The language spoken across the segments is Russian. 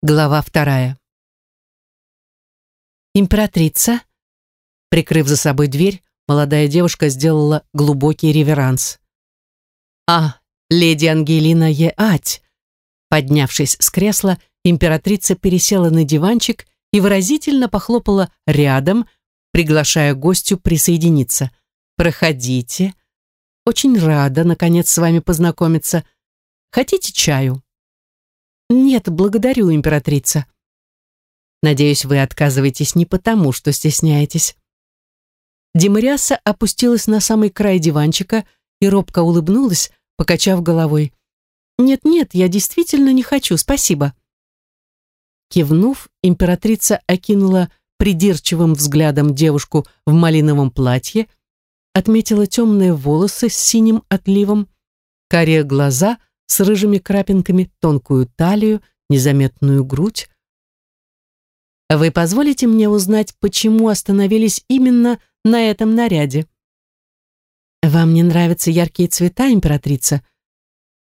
Глава вторая. Императрица, прикрыв за собой дверь, молодая девушка сделала глубокий реверанс. «А, леди Ангелина Еать!» Поднявшись с кресла, императрица пересела на диванчик и выразительно похлопала рядом, приглашая гостю присоединиться. «Проходите. Очень рада, наконец, с вами познакомиться. Хотите чаю?» «Нет, благодарю, императрица». «Надеюсь, вы отказываетесь не потому, что стесняетесь». Демариаса опустилась на самый край диванчика и робко улыбнулась, покачав головой. «Нет-нет, я действительно не хочу, спасибо». Кивнув, императрица окинула придирчивым взглядом девушку в малиновом платье, отметила темные волосы с синим отливом, карие глаза с рыжими крапинками, тонкую талию, незаметную грудь. Вы позволите мне узнать, почему остановились именно на этом наряде? Вам не нравятся яркие цвета, императрица?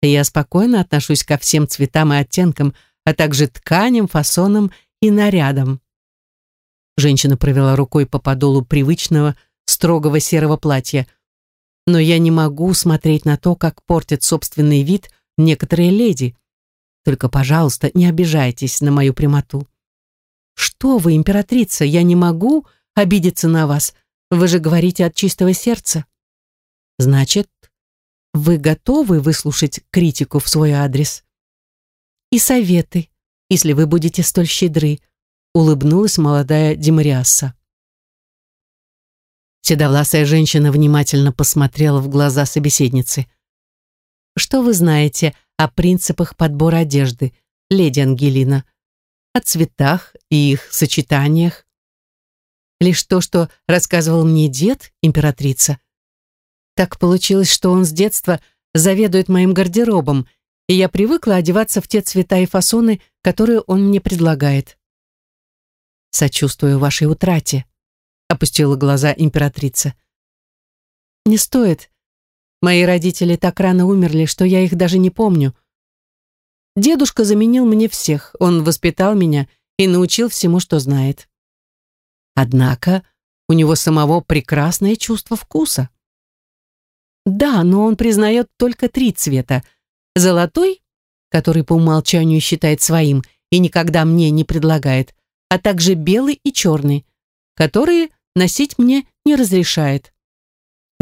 Я спокойно отношусь ко всем цветам и оттенкам, а также тканям, фасонам и нарядам. Женщина провела рукой по подолу привычного строгого серого платья. Но я не могу смотреть на то, как портит собственный вид – некоторые леди. Только, пожалуйста, не обижайтесь на мою прямоту. Что вы, императрица, я не могу обидеться на вас. Вы же говорите от чистого сердца. Значит, вы готовы выслушать критику в свой адрес? И советы, если вы будете столь щедры, улыбнулась молодая Демариасса. Седовласая женщина внимательно посмотрела в глаза собеседницы. Что вы знаете о принципах подбора одежды, леди Ангелина? О цветах и их сочетаниях? Лишь то, что рассказывал мне дед, императрица. Так получилось, что он с детства заведует моим гардеробом, и я привыкла одеваться в те цвета и фасоны, которые он мне предлагает. Сочувствую вашей утрате, опустила глаза императрица. Не стоит. Мои родители так рано умерли, что я их даже не помню. Дедушка заменил мне всех, он воспитал меня и научил всему, что знает. Однако у него самого прекрасное чувство вкуса. Да, но он признает только три цвета. Золотой, который по умолчанию считает своим и никогда мне не предлагает, а также белый и черный, которые носить мне не разрешает.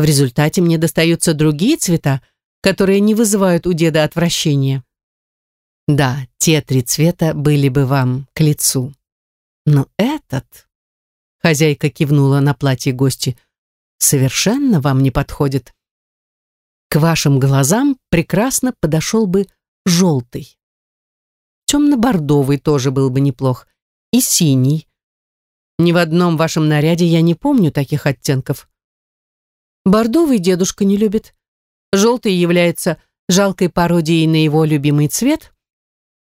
В результате мне достаются другие цвета, которые не вызывают у деда отвращения. Да, те три цвета были бы вам к лицу. Но этот... Хозяйка кивнула на платье гости. Совершенно вам не подходит. К вашим глазам прекрасно подошел бы желтый. Темно-бордовый тоже был бы неплох. И синий. Ни в одном вашем наряде я не помню таких оттенков. Бордовый дедушка не любит. Желтый является жалкой пародией на его любимый цвет,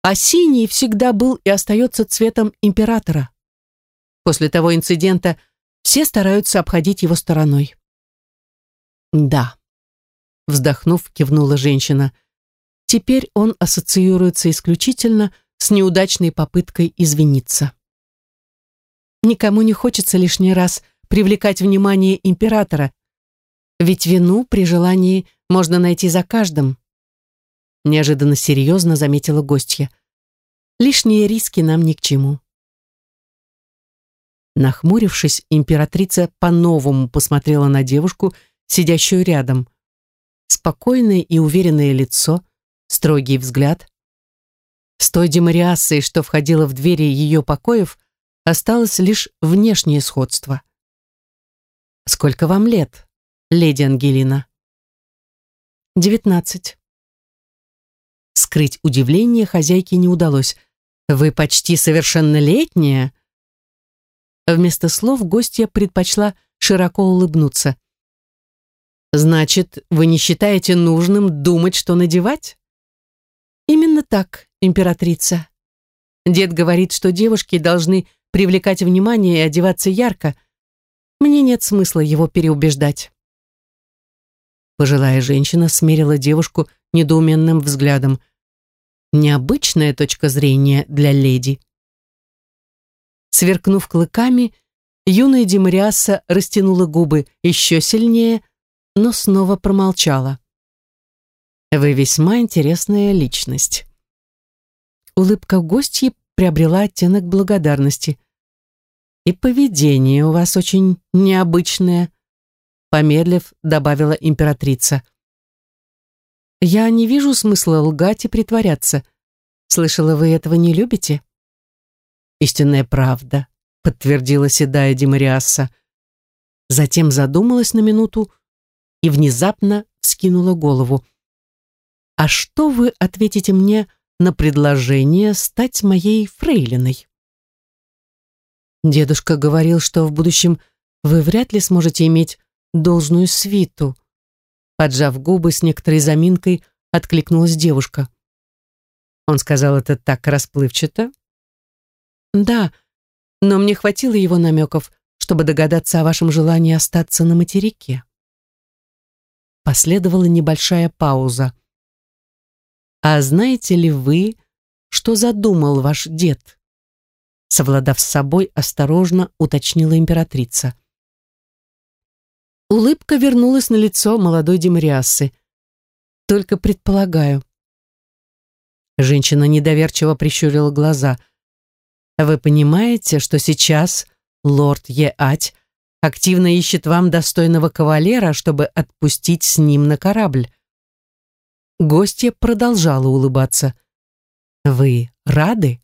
а синий всегда был и остается цветом императора. После того инцидента все стараются обходить его стороной. Да, вздохнув, кивнула женщина. Теперь он ассоциируется исключительно с неудачной попыткой извиниться. Никому не хочется лишний раз привлекать внимание императора, ведь вину при желании можно найти за каждым. Неожиданно серьезно заметила гостья. Лишние риски нам ни к чему. Нахмурившись, императрица по-новому посмотрела на девушку, сидящую рядом. Спокойное и уверенное лицо, строгий взгляд. С той демариацией, что входила в двери ее покоев, осталось лишь внешнее сходство. «Сколько вам лет?» Леди Ангелина. Девятнадцать. Скрыть удивление хозяйке не удалось. «Вы почти совершеннолетняя?» Вместо слов гостья предпочла широко улыбнуться. «Значит, вы не считаете нужным думать, что надевать?» «Именно так, императрица. Дед говорит, что девушки должны привлекать внимание и одеваться ярко. Мне нет смысла его переубеждать». Пожилая женщина смерила девушку недоуменным взглядом. необычная точка зрения для леди. Сверкнув клыками, юная Демариаса растянула губы еще сильнее, но снова промолчала. «Вы весьма интересная личность». Улыбка гостьи приобрела оттенок благодарности. «И поведение у вас очень необычное», помедлив, добавила императрица. «Я не вижу смысла лгать и притворяться. Слышала, вы этого не любите?» «Истинная правда», — подтвердила седая Демариаса. Затем задумалась на минуту и внезапно вскинула голову. «А что вы ответите мне на предложение стать моей фрейлиной?» Дедушка говорил, что в будущем вы вряд ли сможете иметь должную свиту. Поджав губы с некоторой заминкой, откликнулась девушка. Он сказал это так расплывчато. Да, но мне хватило его намеков, чтобы догадаться о вашем желании остаться на материке. Последовала небольшая пауза. «А знаете ли вы, что задумал ваш дед?» Совладав с собой, осторожно уточнила императрица. Улыбка вернулась на лицо молодой Демариасы. «Только предполагаю». Женщина недоверчиво прищурила глаза. «Вы понимаете, что сейчас лорд Еать активно ищет вам достойного кавалера, чтобы отпустить с ним на корабль?» Гостья продолжала улыбаться. «Вы рады?»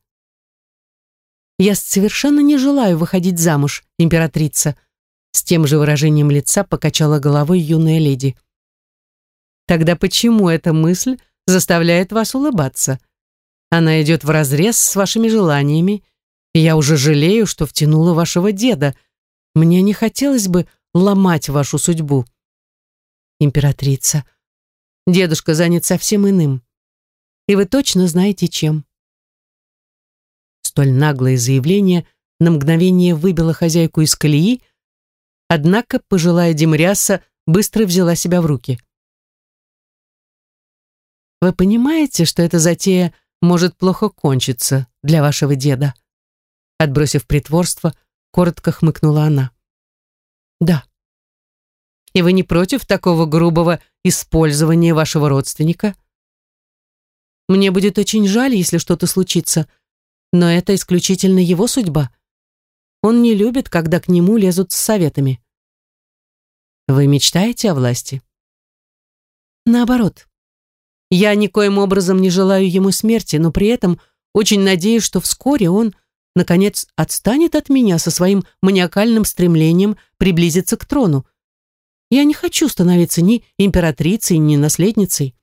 «Я совершенно не желаю выходить замуж, императрица», с тем же выражением лица покачала головой юная леди. Тогда почему эта мысль заставляет вас улыбаться? Она идет вразрез с вашими желаниями, и я уже жалею, что втянула вашего деда. Мне не хотелось бы ломать вашу судьбу. Императрица, дедушка занят совсем иным. И вы точно знаете, чем. Столь наглое заявление на мгновение выбило хозяйку из колеи, Однако пожилая Демряса быстро взяла себя в руки. «Вы понимаете, что эта затея может плохо кончиться для вашего деда?» Отбросив притворство, коротко хмыкнула она. «Да». «И вы не против такого грубого использования вашего родственника?» «Мне будет очень жаль, если что-то случится, но это исключительно его судьба. Он не любит, когда к нему лезут с советами. Вы мечтаете о власти? Наоборот. Я никоим образом не желаю ему смерти, но при этом очень надеюсь, что вскоре он, наконец, отстанет от меня со своим маниакальным стремлением приблизиться к трону. Я не хочу становиться ни императрицей, ни наследницей.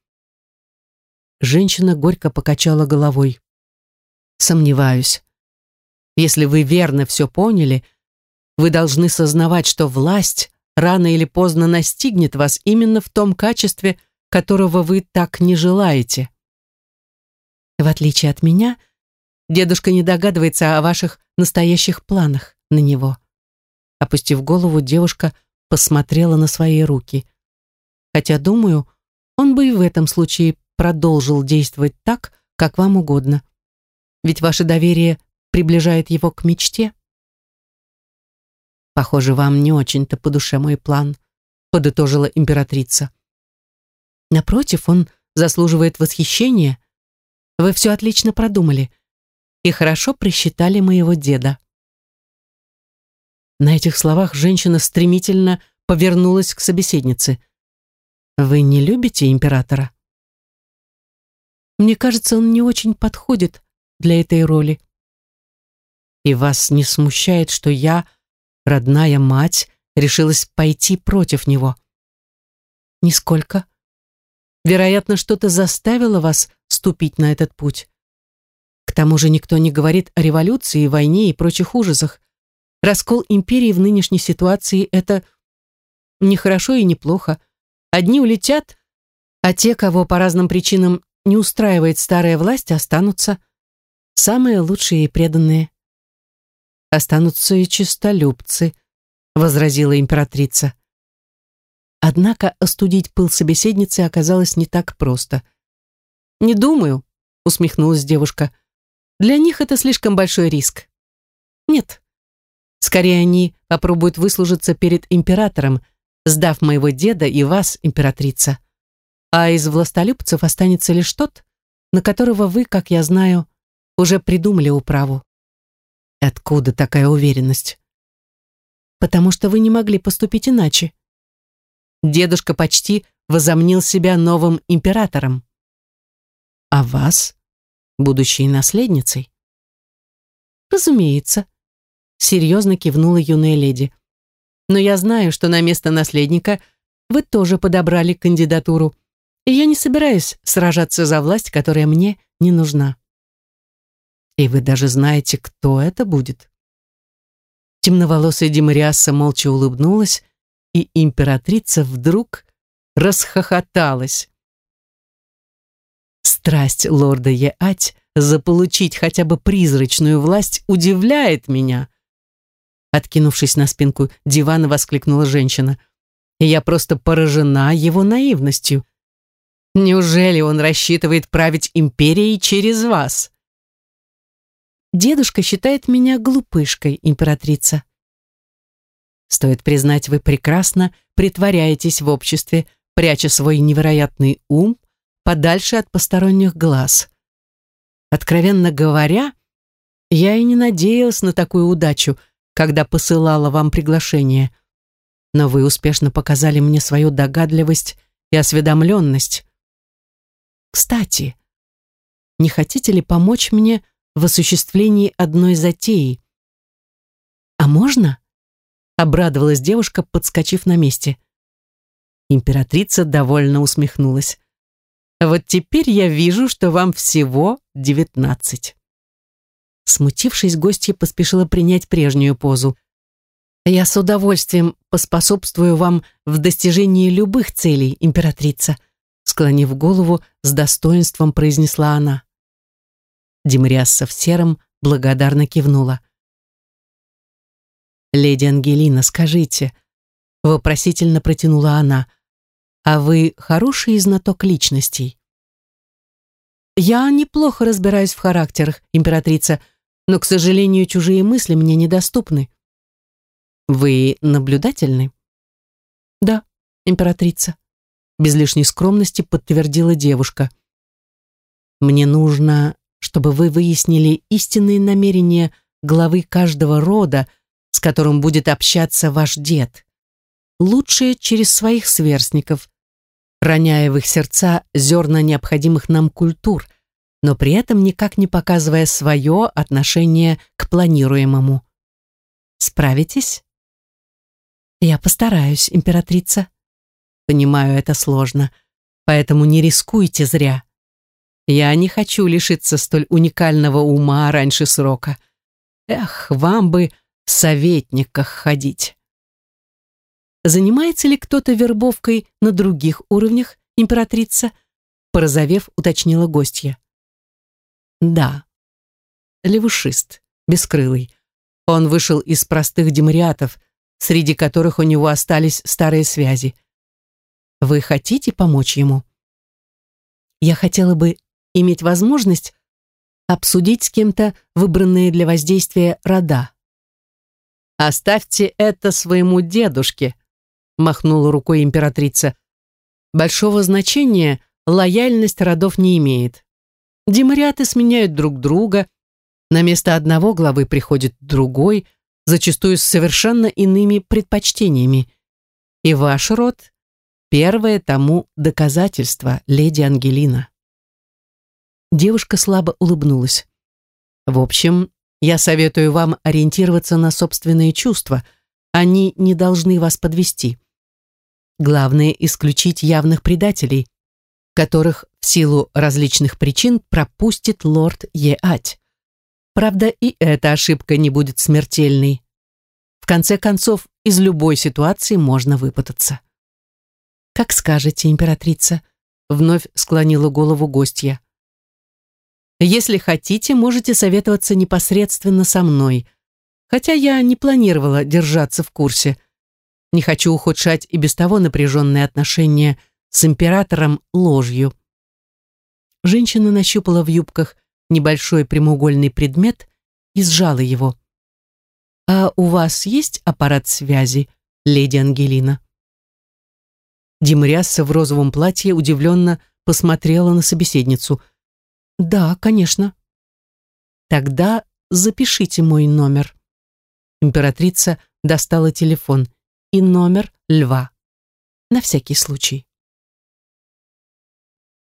Женщина горько покачала головой. Сомневаюсь. Если вы верно все поняли, вы должны сознавать, что власть рано или поздно настигнет вас именно в том качестве, которого вы так не желаете. В отличие от меня, дедушка не догадывается о ваших настоящих планах на него. Опустив голову, девушка посмотрела на свои руки. Хотя, думаю, он бы и в этом случае продолжил действовать так, как вам угодно. Ведь ваше доверие приближает его к мечте. «Похоже, вам не очень-то по душе мой план», подытожила императрица. «Напротив, он заслуживает восхищения. Вы все отлично продумали и хорошо просчитали моего деда». На этих словах женщина стремительно повернулась к собеседнице. «Вы не любите императора?» «Мне кажется, он не очень подходит для этой роли». «И вас не смущает, что я...» родная мать решилась пойти против него. Нисколько. Вероятно, что-то заставило вас ступить на этот путь. К тому же никто не говорит о революции, войне и прочих ужасах. Раскол империи в нынешней ситуации – это не хорошо и не плохо. Одни улетят, а те, кого по разным причинам не устраивает старая власть, останутся. Самые лучшие и преданные останутся и чистолюбцы», — возразила императрица. Однако остудить пыл собеседницы оказалось не так просто. «Не думаю», — усмехнулась девушка. Для них это слишком большой риск. Нет. Скорее они попробуют выслужиться перед императором, сдав моего деда и вас, императрица. А из властолюбцев останется лишь тот, на которого вы, как я знаю, уже придумали управу. Откуда такая уверенность? Потому что вы не могли поступить иначе. Дедушка почти возомнил себя новым императором. А вас, будущей наследницей? Разумеется, серьезно кивнула юная леди. Но я знаю, что на место наследника вы тоже подобрали кандидатуру, и я не собираюсь сражаться за власть, которая мне не нужна. И вы даже знаете, кто это будет. Темноволосая Демариаса молча улыбнулась, и императрица вдруг расхохоталась. Страсть лорда Еать заполучить хотя бы призрачную власть удивляет меня. Откинувшись на спинку дивана, воскликнула женщина. Я просто поражена его наивностью. Неужели он рассчитывает править империей через вас? Дедушка считает меня глупышкой, императрица. Стоит признать, вы прекрасно притворяетесь в обществе, пряча свой невероятный ум подальше от посторонних глаз. Откровенно говоря, я и не надеялась на такую удачу, когда посылала вам приглашение. Но вы успешно показали мне свою догадливость и осведомленность. Кстати, не хотите ли помочь мне в осуществлении одной затеи? А можно? Обрадовалась девушка, подскочив на месте. Императрица довольно усмехнулась. Вот теперь я вижу, что вам всего девятнадцать. Смутившись, гостья поспешила принять прежнюю позу. «Я с удовольствием поспособствую вам в достижении любых целей, императрица», склонив голову, с достоинством произнесла она. Демриасса в сером благодарно кивнула. «Леди Ангелина, скажите», — вопросительно протянула она, «а вы хороший знаток личностей?» «Я неплохо разбираюсь в характерах, императрица, но, к сожалению, чужие мысли мне недоступны». «Вы наблюдательны?» «Да, императрица», — без лишней скромности подтвердила девушка. «Мне нужно, чтобы вы выяснили истинные намерения главы каждого рода, с которым будет общаться ваш дед. Лучше через своих сверстников, роняя в их сердца зерна необходимых нам культур, но при этом никак не показывая свое отношение к планируемому. Справитесь? Я постараюсь, императрица. Понимаю, это сложно, поэтому не рискуйте зря. Я не хочу лишиться столь уникального ума раньше срока. Эх, вам бы в советниках ходить. Занимается ли кто-то вербовкой на других уровнях, императрица? Порозовев, уточнила гостья. Да. Левушист, бескрылый. Он вышел из простых демариатов, среди которых у него остались старые связи. Вы хотите помочь ему? Я хотела бы иметь возможность обсудить с кем-то выбранные для воздействия рода. «Оставьте это своему дедушке», — махнула рукой императрица. «Большого значения лояльность родов не имеет. Демариаты сменяют друг друга, на место одного главы приходит другой, зачастую с совершенно иными предпочтениями. И ваш род — первое тому доказательство, леди Ангелина». Девушка слабо улыбнулась. «В общем, я советую вам ориентироваться на собственные чувства. Они не должны вас подвести. Главное – исключить явных предателей, которых в силу различных причин пропустит лорд Еать. Правда, и эта ошибка не будет смертельной. В конце концов, из любой ситуации можно выпутаться. «Как скажете, императрица», — вновь склонила голову гостья. Если хотите, можете советоваться непосредственно со мной, хотя я не планировала держаться в курсе. Не хочу ухудшать и без того напряженные отношения с императором ложью. женщина нащупала в юбках небольшой прямоугольный предмет и сжала его. «А у вас есть аппарат связи, леди Ангелина?» Димрясса в розовом платье удивленно посмотрела на собеседницу. «Да, конечно». «Тогда запишите мой номер». Императрица достала телефон и номер льва. На всякий случай.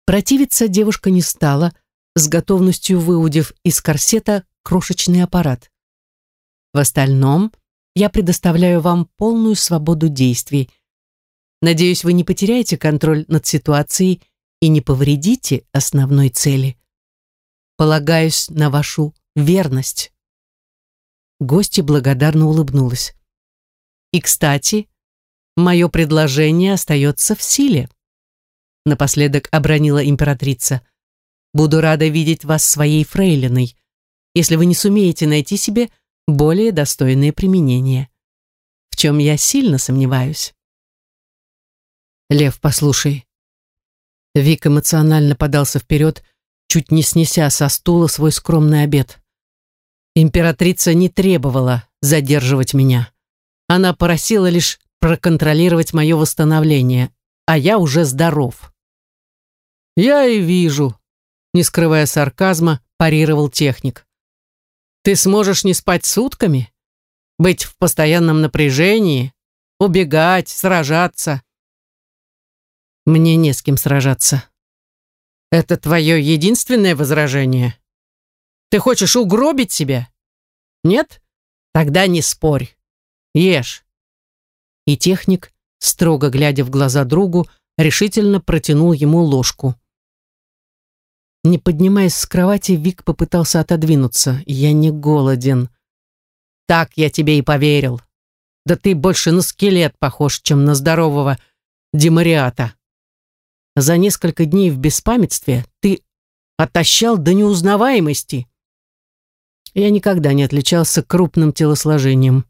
Противиться девушка не стала, с готовностью выудив из корсета крошечный аппарат. В остальном я предоставляю вам полную свободу действий. Надеюсь, вы не потеряете контроль над ситуацией и не повредите основной цели. Полагаюсь на вашу верность. Гостья благодарно улыбнулась. И, кстати, мое предложение остается в силе. Напоследок обронила императрица. Буду рада видеть вас своей фрейлиной, если вы не сумеете найти себе более достойное применение. В чем я сильно сомневаюсь. Лев, послушай. Вик эмоционально подался вперед, чуть не снеся со стула свой скромный обед. Императрица не требовала задерживать меня. Она просила лишь проконтролировать мое восстановление, а я уже здоров. «Я и вижу», — не скрывая сарказма, парировал техник. «Ты сможешь не спать сутками? Быть в постоянном напряжении? Убегать, сражаться?» «Мне не с кем сражаться». «Это твое единственное возражение? Ты хочешь угробить себя? Нет? Тогда не спорь. Ешь». И техник, строго глядя в глаза другу, решительно протянул ему ложку. Не поднимаясь с кровати, Вик попытался отодвинуться. «Я не голоден». «Так я тебе и поверил. Да ты больше на скелет похож, чем на здорового демариата. За несколько дней в беспамятстве ты отощал до неузнаваемости». Я никогда не отличался крупным телосложением.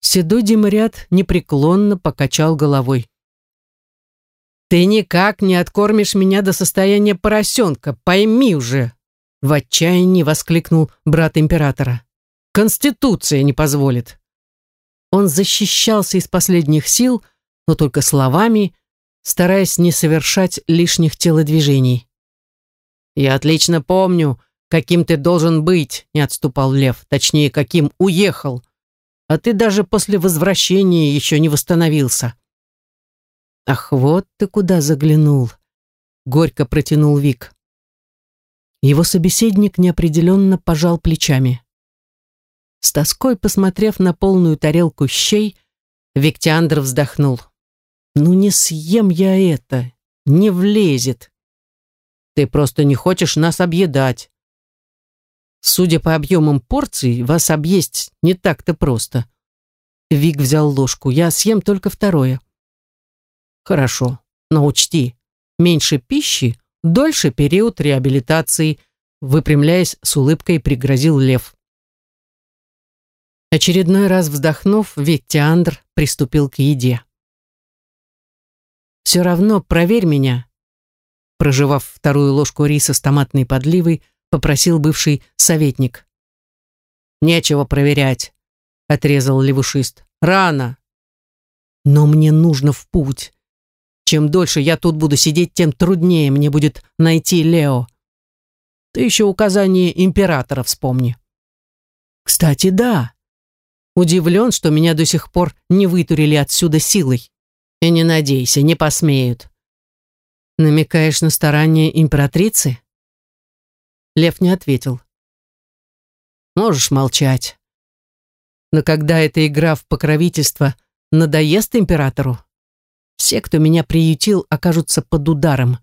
Седой демариат непреклонно покачал головой. «Ты никак не откормишь меня до состояния поросенка, пойми уже!» В отчаянии воскликнул брат императора. «Конституция не позволит!» Он защищался из последних сил, но только словами, стараясь не совершать лишних телодвижений. «Я отлично помню, каким ты должен быть», — не отступал Лев, точнее, каким уехал. «А ты даже после возвращения еще не восстановился». «Ах, вот ты куда заглянул!» — горько протянул Вик. Его собеседник неопределенно пожал плечами. С тоской посмотрев на полную тарелку щей, Виктиандр вздохнул. «Ну не съем я это, не влезет. Ты просто не хочешь нас объедать. Судя по объемам порций, вас объесть не так-то просто». Вик взял ложку. «Я съем только второе». Хорошо, но учти, меньше пищи, дольше период реабилитации, выпрямляясь с улыбкой, пригрозил Лев. Очередной раз вздохнув, Виктиандр приступил к еде. «Все равно проверь меня», прожевав вторую ложку риса с томатной подливой, попросил бывший советник. «Нечего проверять», — отрезал левушист. «Рано». «Но мне нужно в путь. Чем дольше я тут буду сидеть, тем труднее мне будет найти Лео. Ты еще указание императора вспомни. Кстати, да. Удивлен, что меня до сих пор не вытурили отсюда силой. И не надейся, не посмеют. Намекаешь на старание императрицы? Лев не ответил. Можешь молчать. Но когда эта игра в покровительство надоест императору, все, кто меня приютил, окажутся под ударом.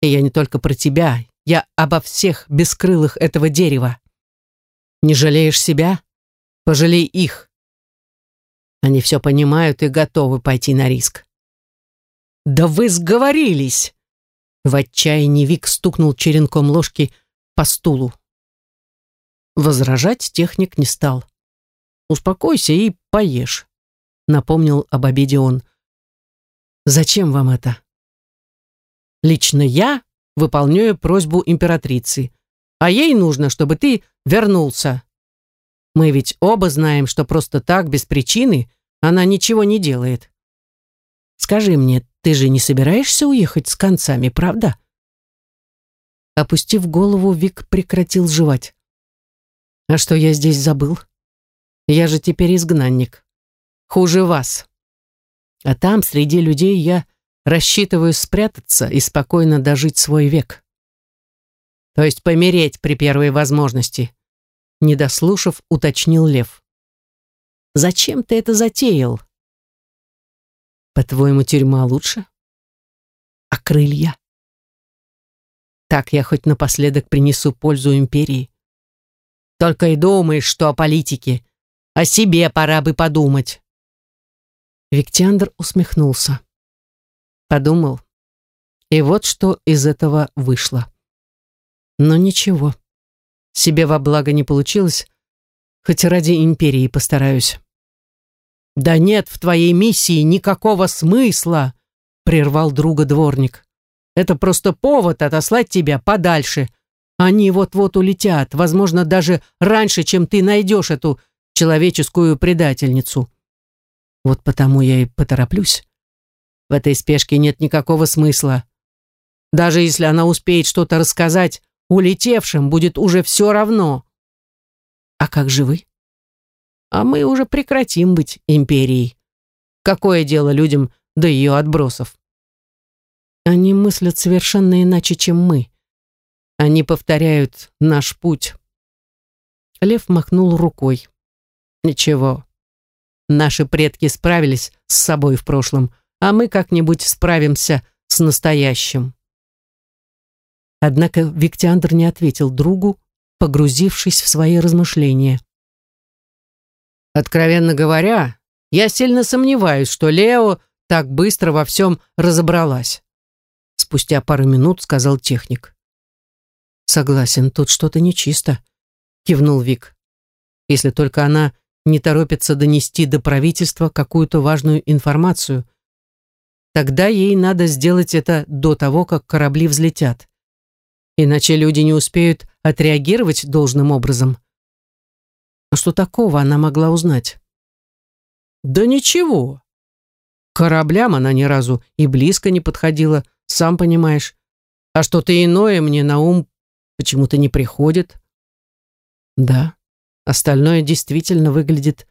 И я не только про тебя, я обо всех бескрылых этого дерева. Не жалеешь себя? Пожалей их. Они все понимают и готовы пойти на риск. «Да вы сговорились!» В отчаянии Вик стукнул черенком ложки по стулу. Возражать техник не стал. «Успокойся и поешь», — напомнил об обеде он. Зачем вам это? Лично я выполняю просьбу императрицы. А ей нужно, чтобы ты вернулся. Мы ведь оба знаем, что просто так, без причины, она ничего не делает. Скажи мне, ты же не собираешься уехать с концами, правда?» Опустив голову, Вик прекратил жевать. «А что я здесь забыл? Я же теперь изгнанник. Хуже вас. А там, среди людей, я рассчитываю спрятаться и спокойно дожить свой век. То есть помереть при первой возможности», не дослушав, уточнил Лев. «Зачем ты это затеял?» «По-твоему, тюрьма лучше?» «А крылья?» Так я хоть напоследок принесу пользу империи. Только и думаешь, что о политике. О себе пора бы подумать. Виктиандр усмехнулся. Подумал. И вот что из этого вышло. Но ничего. Себе во благо не получилось, хоть ради империи постараюсь. «Да нет в твоей миссии никакого смысла!» прервал друга дворник. Это просто повод отослать тебя подальше. Они вот-вот улетят, возможно, даже раньше, чем ты найдешь эту человеческую предательницу. Вот потому я и потороплюсь. В этой спешке нет никакого смысла. Даже если она успеет что-то рассказать, улетевшим будет уже все равно. А как же вы? А мы уже прекратим быть империей. Какое дело людям до ее отбросов? Они мыслят совершенно иначе, чем мы. Они повторяют наш путь. Лев махнул рукой. Ничего. Наши предки справились с собой в прошлом, а мы как-нибудь справимся с настоящим. Однако Виктиандр не ответил другу, погрузившись в свои размышления. Откровенно говоря, я сильно сомневаюсь, что Лео так быстро во всем разобралась спустя пару минут сказал техник. «Согласен, тут что-то нечисто», — кивнул Вик. «Если только она не торопится донести до правительства какую-то важную информацию. Тогда ей надо сделать это до того, как корабли взлетят. Иначе люди не успеют отреагировать должным образом. А что такого она могла узнать? Да ничего. К кораблям она ни разу и близко не подходила, сам понимаешь. А что-то иное мне на ум почему-то не приходит. Да, остальное действительно выглядит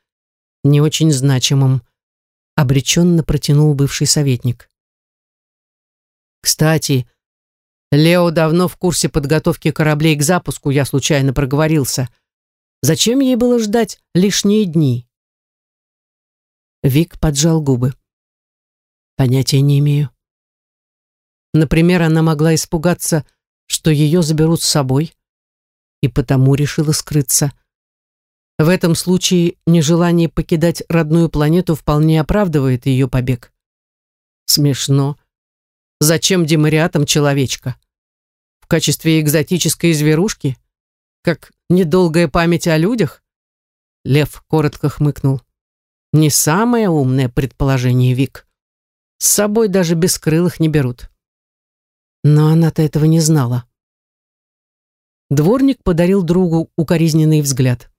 не очень значимым, обреченно протянул бывший советник. Кстати, Лео давно в курсе подготовки кораблей к запуску, я случайно проговорился. Зачем ей было ждать лишние дни? Вик поджал губы. Понятия не имею. Например, она могла испугаться, что ее заберут с собой, и потому решила скрыться. В этом случае нежелание покидать родную планету вполне оправдывает ее побег. Смешно. Зачем демариатам человечка? В качестве экзотической зверушки? Как недолгая память о людях? Лев коротко хмыкнул. Не самое умное предположение, Вик. С собой даже бескрылых не берут. Но она-то этого не знала. Дворник подарил другу укоризненный взгляд.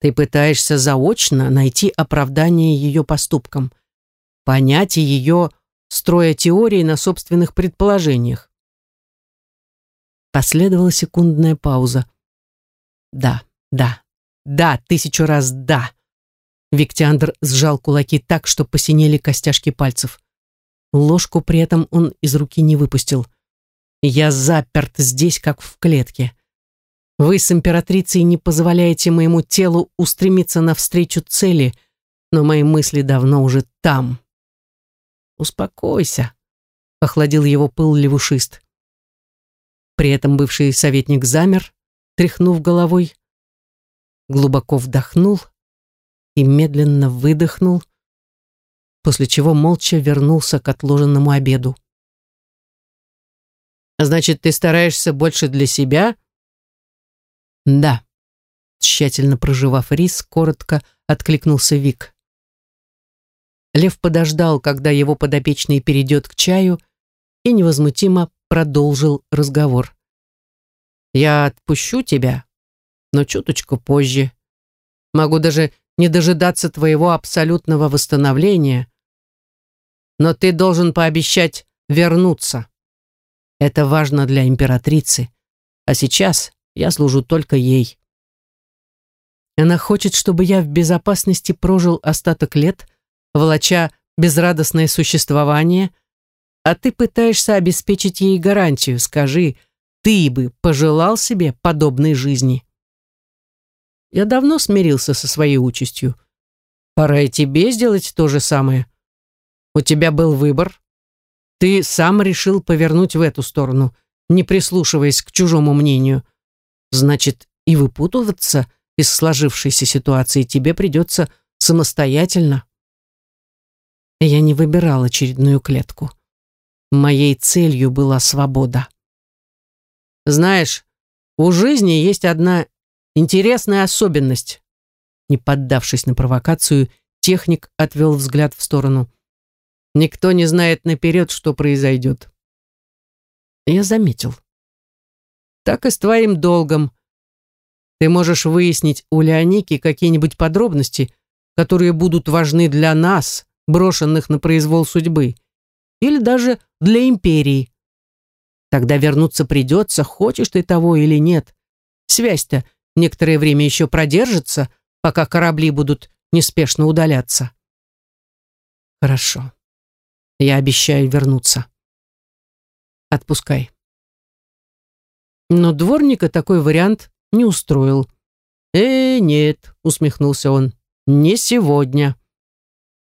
Ты пытаешься заочно найти оправдание ее поступкам, понять ее, строя теории на собственных предположениях. Последовала секундная пауза. Да, да, да, тысячу раз да. Виктиандр сжал кулаки так, что посинели костяшки пальцев. Ложку при этом он из руки не выпустил. «Я заперт здесь, как в клетке. Вы с императрицей не позволяете моему телу устремиться навстречу цели, но мои мысли давно уже там». «Успокойся», — охладил его пыл левушист. При этом бывший советник замер, тряхнув головой, глубоко вдохнул и медленно выдохнул, после чего молча вернулся к отложенному обеду. «Значит, ты стараешься больше для себя?» «Да», — тщательно проживав рис, коротко откликнулся Вик. Лев подождал, когда его подопечный перейдет к чаю, и невозмутимо продолжил разговор. «Я отпущу тебя, но чуточку позже. Могу даже не дожидаться твоего абсолютного восстановления. Но ты должен пообещать вернуться. Это важно для императрицы. А сейчас я служу только ей. Она хочет, чтобы я в безопасности прожил остаток лет, волоча безрадостное существование, а ты пытаешься обеспечить ей гарантию. Скажи, ты бы пожелал себе подобной жизни? Я давно смирился со своей участью. Пора и тебе сделать то же самое. У тебя был выбор. Ты сам решил повернуть в эту сторону, не прислушиваясь к чужому мнению. Значит, и выпутываться из сложившейся ситуации тебе придется самостоятельно. Я не выбирал очередную клетку. Моей целью была свобода. Знаешь, у жизни есть одна Интересная особенность. Не поддавшись на провокацию, техник отвел взгляд в сторону. Никто не знает наперед, что произойдет. Я заметил. Так и с твоим долгом. Ты можешь выяснить у Леоники какие-нибудь подробности, которые будут важны для нас, брошенных на произвол судьбы, или даже для империи. Тогда вернуться придется, хочешь ты того или нет. Связь-то некоторое время еще продержится, пока корабли будут неспешно удаляться. Хорошо. Я обещаю вернуться. Отпускай. Но дворника такой вариант не устроил. «Э, нет», — усмехнулся он, — «не сегодня.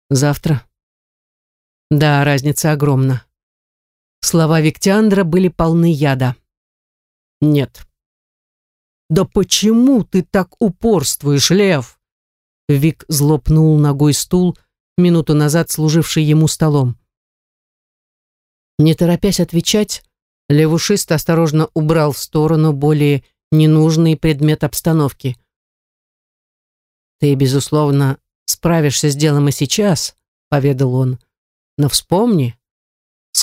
Завтра». Да, разница огромна. Слова Виктиандра были полны яда. «Нет, «Да почему ты так упорствуешь, Лев?» Вик злопнул ногой стул, минуту назад служивший ему столом. Не торопясь отвечать, Левушист осторожно убрал в сторону более ненужный предмет обстановки. «Ты, безусловно, справишься с делом и сейчас», — поведал он. «Но вспомни,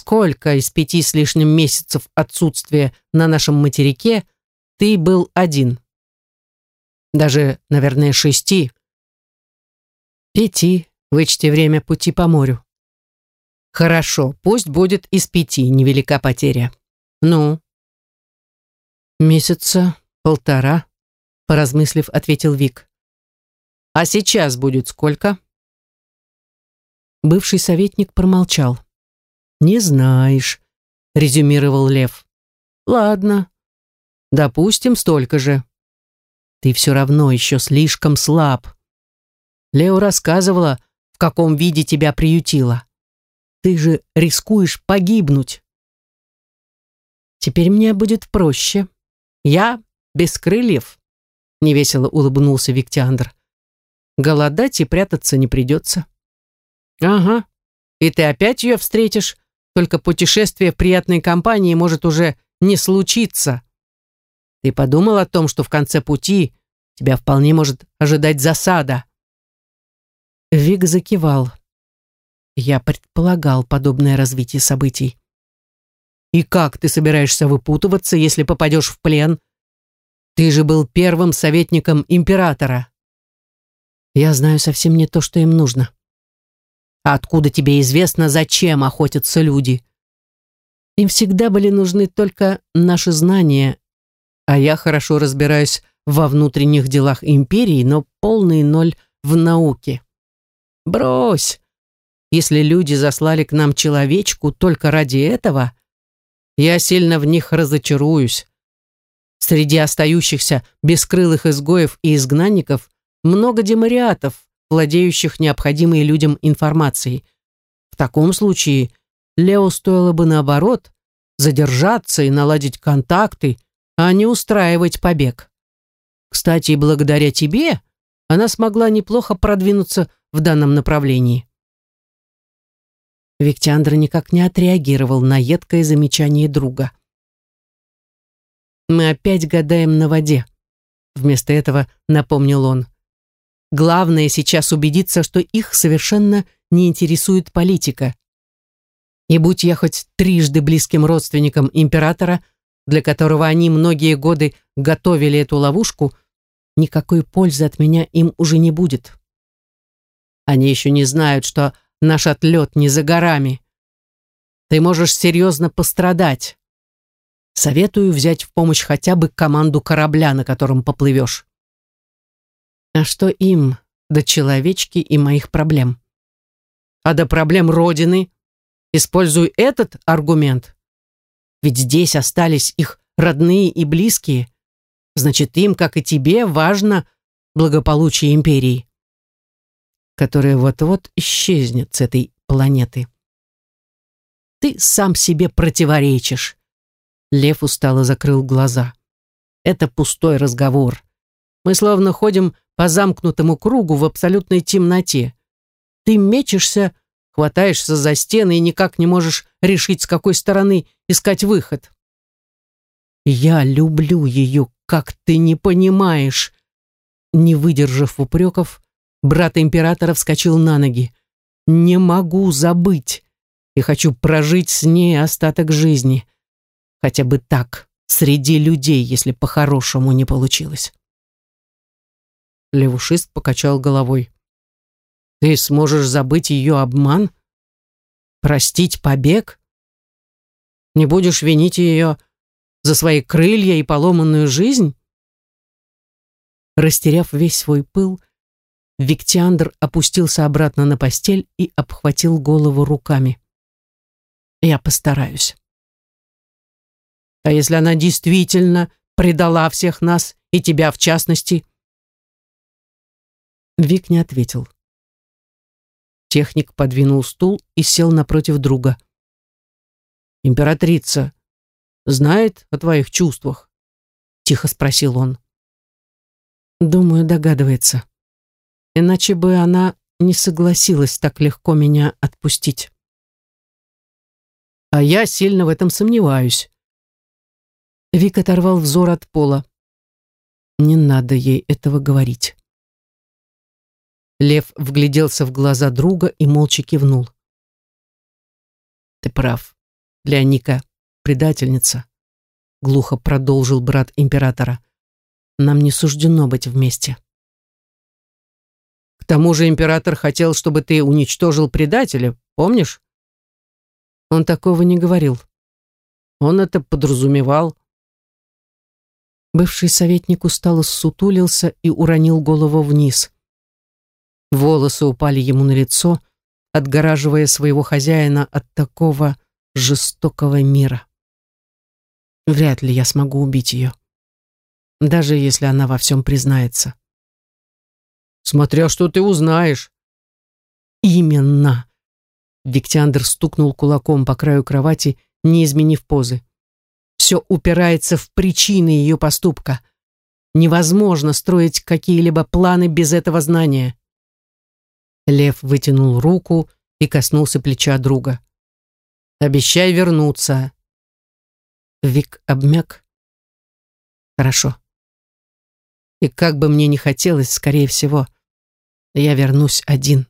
сколько из пяти с лишним месяцев отсутствия на нашем материке — ты был один. Даже, наверное, шести. Пяти, вычти время пути по морю. Хорошо, пусть будет из пяти, невелика потеря. Ну? Месяца полтора, поразмыслив, ответил Вик. А сейчас будет сколько? Бывший советник промолчал. «Не знаешь», — резюмировал Лев. «Ладно, Допустим, столько же. Ты все равно еще слишком слаб. Лео рассказывала, в каком виде тебя приютила. Ты же рискуешь погибнуть. Теперь мне будет проще. Я без крыльев, невесело улыбнулся Виктиандр. Голодать и прятаться не придется. Ага, и ты опять ее встретишь, только путешествие приятной компании может уже не случиться. Ты подумал о том, что в конце пути тебя вполне может ожидать засада?» Вик закивал. Я предполагал подобное развитие событий. «И как ты собираешься выпутываться, если попадешь в плен? Ты же был первым советником императора». «Я знаю совсем не то, что им нужно». «А откуда тебе известно, зачем охотятся люди?» Им всегда были нужны только наши знания а я хорошо разбираюсь во внутренних делах империи, но полный ноль в науке. Брось! Если люди заслали к нам человечку только ради этого, я сильно в них разочаруюсь. Среди остающихся бескрылых изгоев и изгнанников много демариатов, владеющих необходимой людям информацией. В таком случае Лео стоило бы наоборот задержаться и наладить контакты, а не устраивать побег. Кстати, благодаря тебе она смогла неплохо продвинуться в данном направлении. Виктиандр никак не отреагировал на едкое замечание друга. «Мы опять гадаем на воде», — вместо этого напомнил он. «Главное сейчас убедиться, что их совершенно не интересует политика. И будь я хоть трижды близким родственником императора, для которого они многие годы готовили эту ловушку, никакой пользы от меня им уже не будет. Они еще не знают, что наш отлет не за горами. Ты можешь серьезно пострадать. Советую взять в помощь хотя бы команду корабля, на котором поплывешь. А что им до человечки и моих проблем? А до проблем Родины? Используй этот аргумент. Ведь здесь остались их родные и близкие. Значит, им, как и тебе, важно благополучие империи, которая вот-вот исчезнет с этой планеты. Ты сам себе противоречишь. Лев устало закрыл глаза. Это пустой разговор. Мы словно ходим по замкнутому кругу в абсолютной темноте. Ты мечешься, хватаешься за стены и никак не можешь решить, с какой стороны искать выход. Я люблю ее, как ты не понимаешь. Не выдержав упреков, брат императора вскочил на ноги. Не могу забыть и хочу прожить с ней остаток жизни. Хотя бы так, среди людей, если по-хорошему не получилось. Левушист покачал головой. Ты сможешь забыть ее обман? Простить побег? Не будешь винить ее за свои крылья и поломанную жизнь? Растеряв весь свой пыл, Виктиандр опустился обратно на постель и обхватил голову руками. Я постараюсь. А если она действительно предала всех нас, и тебя в частности? Вик не ответил. Техник подвинул стул и сел напротив друга. «Императрица знает о твоих чувствах?» Тихо спросил он. «Думаю, догадывается. Иначе бы она не согласилась так легко меня отпустить». А я сильно в этом сомневаюсь. Вик оторвал взор от пола. Не надо ей этого говорить. Лев вгляделся в глаза друга и молча кивнул. «Ты прав. Для Ника предательница», — глухо продолжил брат императора. «Нам не суждено быть вместе». «К тому же император хотел, чтобы ты уничтожил предателя, помнишь?» Он такого не говорил. Он это подразумевал. Бывший советник устало ссутулился и уронил голову вниз. Волосы упали ему на лицо, отгораживая своего хозяина от такого жестокого мира. Вряд ли я смогу убить ее, даже если она во всем признается. Смотря что ты узнаешь. Именно. Виктиандр стукнул кулаком по краю кровати, не изменив позы. Все упирается в причины ее поступка. Невозможно строить какие-либо планы без этого знания. Лев вытянул руку и коснулся плеча друга. «Обещай вернуться». Вик обмяк. «Хорошо. И как бы мне ни хотелось, скорее всего, я вернусь один».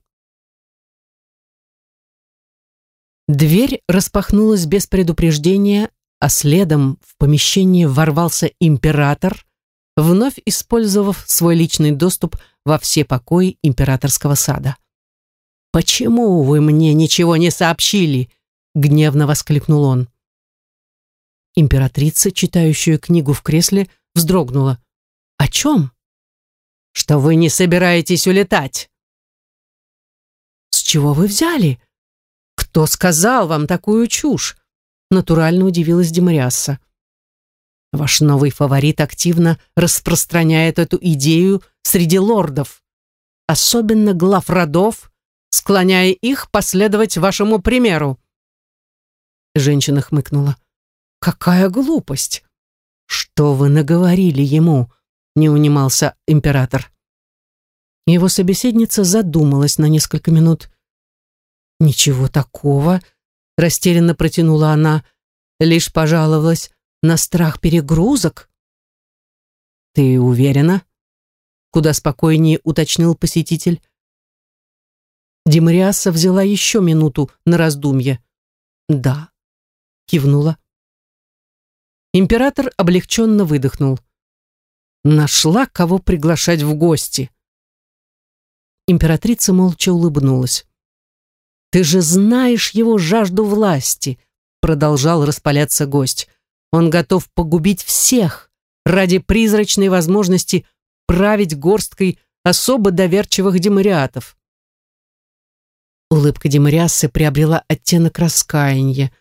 Дверь распахнулась без предупреждения, а следом в помещение ворвался император, вновь использовав свой личный доступ во все покои императорского сада. «Почему вы мне ничего не сообщили?» — гневно воскликнул он. Императрица, читающая книгу в кресле, вздрогнула. «О чем?» «Что вы не собираетесь улетать?» «С чего вы взяли?» «Кто сказал вам такую чушь?» Натурально удивилась Демариасса. «Ваш новый фаворит активно распространяет эту идею среди лордов, особенно глав родов, склоняя их последовать вашему примеру». Женщина хмыкнула. «Какая глупость!» «Что вы наговорили ему?» не унимался император. Его собеседница задумалась на несколько минут. «Ничего такого», — растерянно протянула она, лишь пожаловалась на страх перегрузок. «Ты уверена?» — куда спокойнее уточнил посетитель. Демариаса взяла еще минуту на раздумье. Да, кивнула. Император облегченно выдохнул. Нашла, кого приглашать в гости. Императрица молча улыбнулась. «Ты же знаешь его жажду власти», продолжал распаляться гость. «Он готов погубить всех ради призрачной возможности править горсткой особо доверчивых демариатов». Улыбка демариасы приобрела оттенок раскаяния.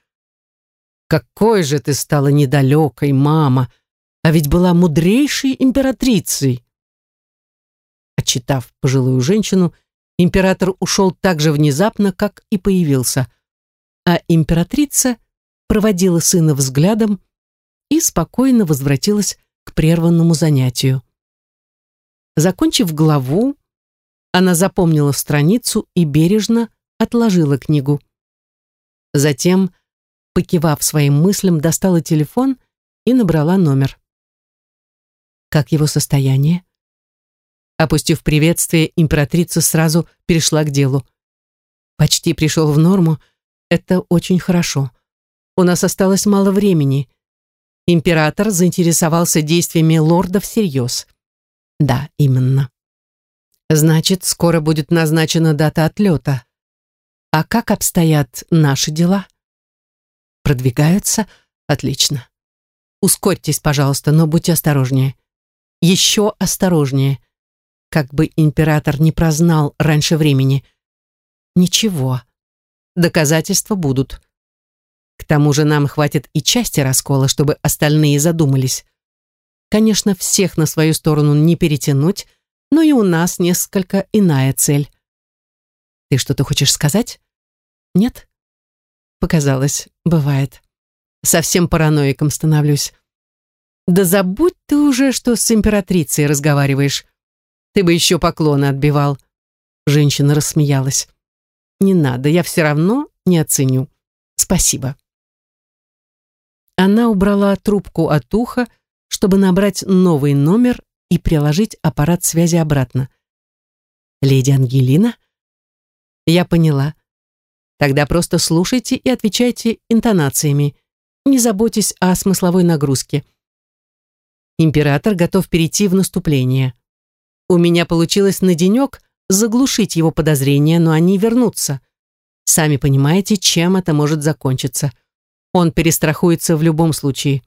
«Какой же ты стала недалекой, мама! А ведь была мудрейшей императрицей!» Отчитав пожилую женщину, император ушел так же внезапно, как и появился, а императрица проводила сына взглядом и спокойно возвратилась к прерванному занятию. Закончив главу, она запомнила страницу и бережно отложила книгу. Затем, покивав своим мыслям, достала телефон и набрала номер. Как его состояние? Опустив приветствие, императрица сразу перешла к делу. Почти пришел в норму. Это очень хорошо. У нас осталось мало времени. Император заинтересовался действиями лорда всерьез. Да, именно. Значит, скоро будет назначена дата отлета. А как обстоят наши дела? Продвигаются? Отлично. Ускорьтесь, пожалуйста, но будьте осторожнее. Еще осторожнее как бы император не прознал раньше времени. Ничего, доказательства будут. К тому же нам хватит и части раскола, чтобы остальные задумались. Конечно, всех на свою сторону не перетянуть, но и у нас несколько иная цель. Ты что-то хочешь сказать? Нет? Показалось, бывает. Совсем параноиком становлюсь. Да забудь ты уже, что с императрицей разговариваешь. Ты бы еще поклоны отбивал. Женщина рассмеялась. Не надо, я все равно не оценю. Спасибо. Она убрала трубку от уха, чтобы набрать новый номер и приложить аппарат связи обратно. «Леди Ангелина?» «Я поняла. Тогда просто слушайте и отвечайте интонациями. Не заботьтесь о смысловой нагрузке. Император готов перейти в наступление. У меня получилось на денек заглушить его подозрения, но они вернутся. Сами понимаете, чем это может закончиться. Он перестрахуется в любом случае.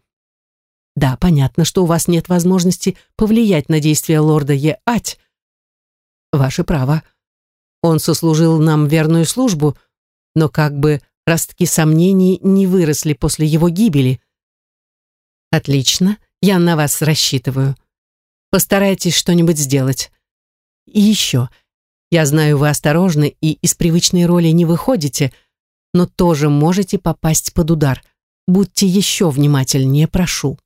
Да, понятно, что у вас нет возможности повлиять на действия лорда Е-Ать. Ваше право. Он сослужил нам верную службу, но как бы ростки сомнений не выросли после его гибели. Отлично, я на вас рассчитываю. Постарайтесь что-нибудь сделать. И еще. Я знаю, вы осторожны и из привычной роли не выходите, но тоже можете попасть под удар. Будьте еще внимательнее, прошу.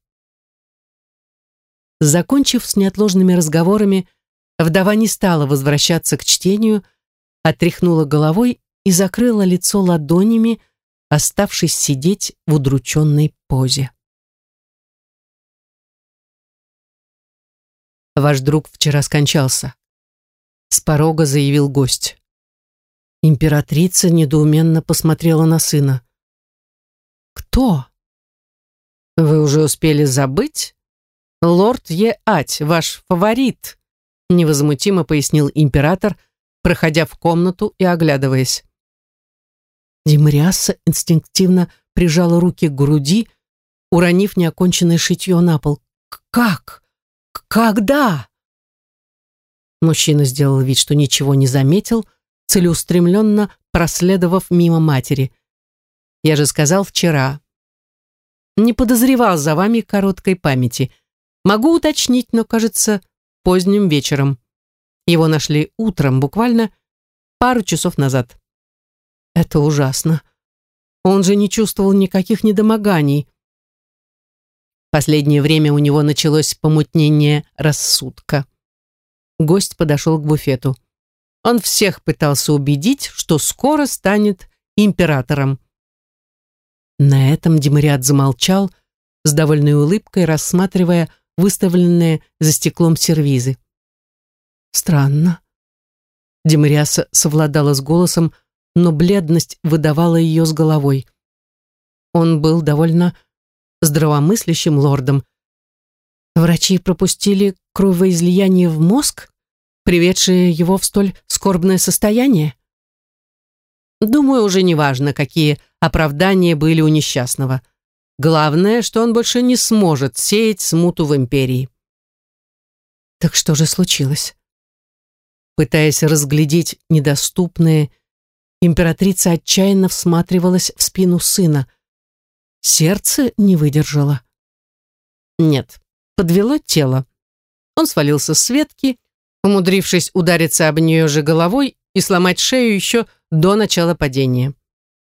Закончив с неотложными разговорами, вдова не стала возвращаться к чтению, отряхнула головой и закрыла лицо ладонями, оставшись сидеть в удрученной позе. Ваш друг вчера скончался. С порога заявил гость. Императрица недоуменно посмотрела на сына. Кто? Вы уже успели забыть? Лорд Е-Ать, ваш фаворит, невозмутимо пояснил император, проходя в комнату и оглядываясь. Димриаса инстинктивно прижала руки к груди, уронив неоконченное шитье на пол. «Как?» Когда? Мужчина сделал вид, что ничего не заметил, целеустремленно проследовав мимо матери. Я же сказал вчера. Не подозревал за вами короткой памяти. Могу уточнить, но, кажется, поздним вечером. Его нашли утром, буквально пару часов назад. Это ужасно. Он же не чувствовал никаких недомоганий. Последнее время у него началось помутнение рассудка. Гость подошел к буфету. Он всех пытался убедить, что скоро станет императором. На этом Демариат замолчал, с довольной улыбкой рассматривая выставленные за стеклом сервизы. Странно. Демариаса совладала с голосом, но бледность выдавала ее с головой. он был довольно здравомыслящим лордом. Врачи пропустили кровоизлияние в мозг, приведшее его в столь скорбное состояние? Думаю, уже неважно, какие оправдания были у несчастного. Главное, что он больше не сможет сеять смуту в империи. Так что же случилось? Пытаясь разглядеть недоступные, императрица отчаянно всматривалась в спину сына. Сердце не выдержало. Нет, подвело тело. Он свалился с ветки, умудрившись удариться об нее же головой и сломать шею еще до начала падения.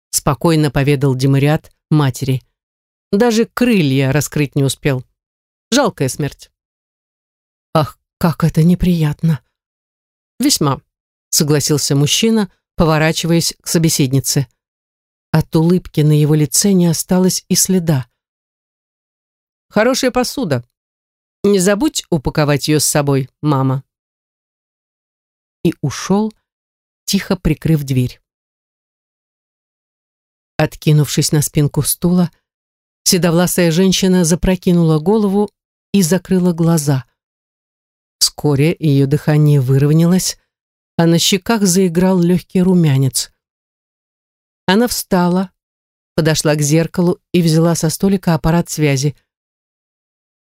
Спокойно поведал Демариат матери. Даже крылья раскрыть не успел. Жалкая смерть. Ах, как это неприятно. Весьма, согласился мужчина, поворачиваясь к собеседнице. От улыбки на его лице не осталось и следа. Хорошая посуда. Не забудь упаковать ее с собой, мама. И ушел, тихо прикрыв дверь. Откинувшись на спинку стула, седовласая женщина запрокинула голову и закрыла глаза. Вскоре ее дыхание выровнялось, а на щеках заиграл легкий румянец. Она встала, подошла к зеркалу и взяла со столика аппарат связи.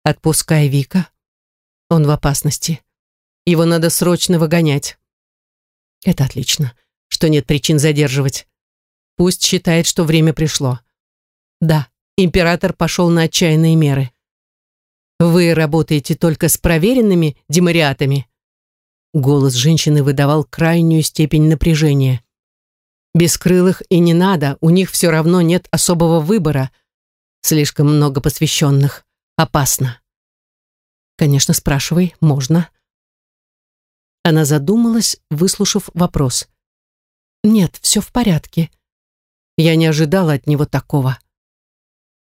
«Отпускай Вика. Он в опасности. Его надо срочно выгонять». Это отлично, что нет причин задерживать. Пусть считает, что время пришло. Да, император пошел на отчаянные меры. Вы работаете только с проверенными демариатами. Голос женщины выдавал крайнюю степень напряжения. Бескрылых и не надо, у них все равно нет особого выбора. Слишком много посвященных. Опасно. Конечно, спрашивай, можно. Она задумалась, выслушав вопрос. «Нет, все в порядке. Я не ожидала от него такого».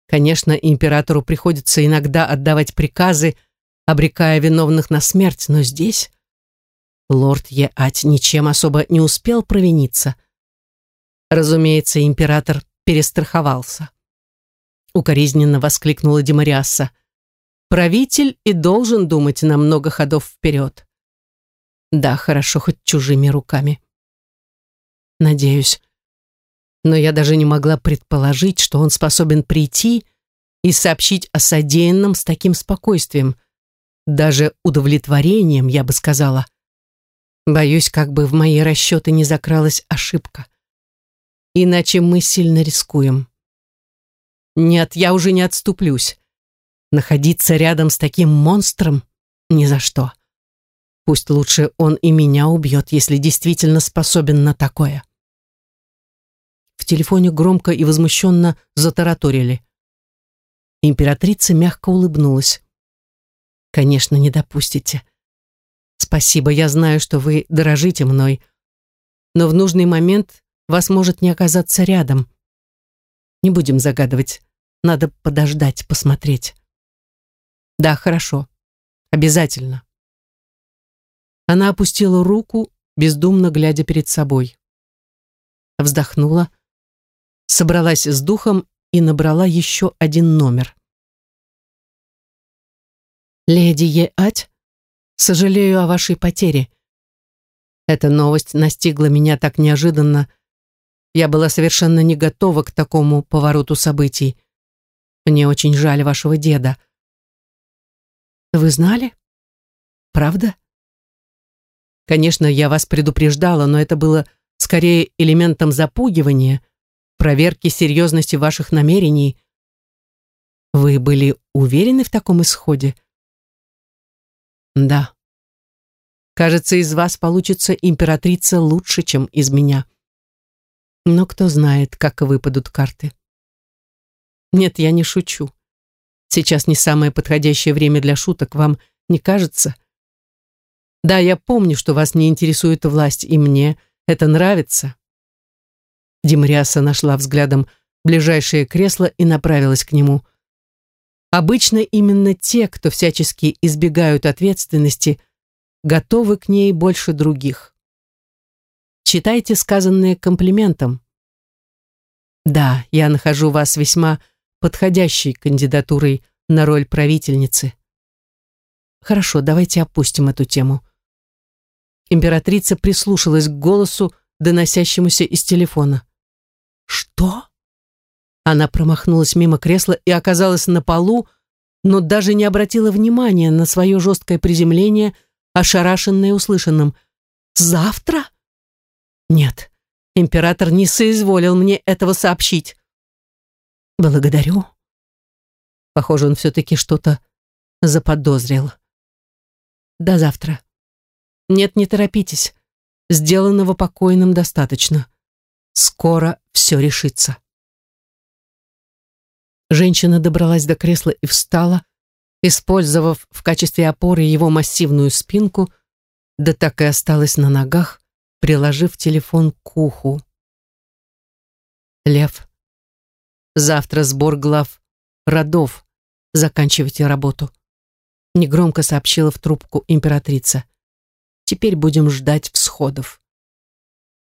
Конечно, императору приходится иногда отдавать приказы, обрекая виновных на смерть, но здесь лорд Еать ничем особо не успел провиниться. Разумеется, император перестраховался. Укоризненно воскликнула Демариаса. Правитель и должен думать на много ходов вперед. Да, хорошо, хоть чужими руками. Надеюсь. Но я даже не могла предположить, что он способен прийти и сообщить о содеянном с таким спокойствием. Даже удовлетворением, я бы сказала. Боюсь, как бы в мои расчеты не закралась ошибка. Иначе мы сильно рискуем. Нет, я уже не отступлюсь. Находиться рядом с таким монстром ни за что. Пусть лучше он и меня убьет, если действительно способен на такое. В телефоне громко и возмущенно затараторили. Императрица мягко улыбнулась. «Конечно, не допустите. Спасибо, я знаю, что вы дорожите мной, но в нужный момент вас может не оказаться рядом. Не будем загадывать, надо подождать, посмотреть». «Да, хорошо. Обязательно». Она опустила руку, бездумно глядя перед собой. Вздохнула, собралась с духом и набрала еще один номер. «Леди Еать, сожалею о вашей потере. Эта новость настигла меня так неожиданно. Я была совершенно не готова к такому повороту событий. Мне очень жаль вашего деда». «Вы знали? Правда?» Конечно, я вас предупреждала, но это было скорее элементом запугивания, проверки серьезности ваших намерений. Вы были уверены в таком исходе? Да. Кажется, из вас получится императрица лучше, чем из меня. Но кто знает, как выпадут карты. Нет, я не шучу. Сейчас не самое подходящее время для шуток, вам не кажется? Да, я помню, что вас не интересует власть, и мне это нравится. Демриаса нашла взглядом ближайшее кресло и направилась к нему. Обычно именно те, кто всячески избегают ответственности, готовы к ней больше других. Читайте сказанное комплиментом. Да, я нахожу вас весьма подходящей кандидатурой на роль правительницы. Хорошо, давайте опустим эту тему. Императрица прислушалась к голосу, доносящемуся из телефона. Что? Она промахнулась мимо кресла и оказалась на полу, но даже не обратила внимания на свое жесткое приземление, ошарашенное услышанным. «Завтра?» «Нет, император не соизволил мне этого сообщить». «Благодарю». Похоже, он все-таки что-то заподозрил. «До завтра». «Нет, не торопитесь. Сделанного покойным достаточно. Скоро все решится». Женщина добралась до кресла и встала, использовав в качестве опоры его массивную спинку, да так и осталась на ногах, приложив телефон к уху. «Лев, завтра сбор глав родов. Заканчивайте работу», — негромко сообщила в трубку императрица. «Теперь будем ждать всходов».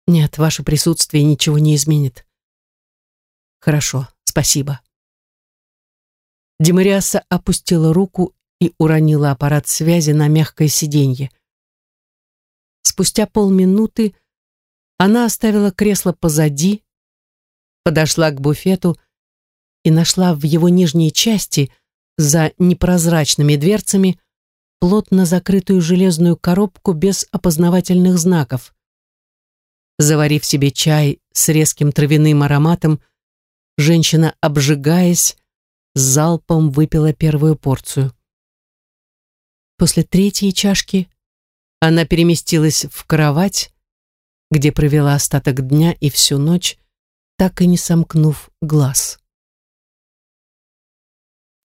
«Нет, ваше присутствие ничего не изменит». «Хорошо, спасибо». Демариаса опустила руку и уронила аппарат связи на мягкое сиденье. Спустя полминуты она оставила кресло позади, подошла к буфету и нашла в его нижней части, за непрозрачными дверцами, плотно закрытую железную коробку без опознавательных знаков. Заварив себе чай с резким травяным ароматом, женщина, обжигаясь, залпом выпила первую порцию. После третьей чашки она переместилась в кровать, где провела остаток дня и всю ночь, так и не сомкнув глаз.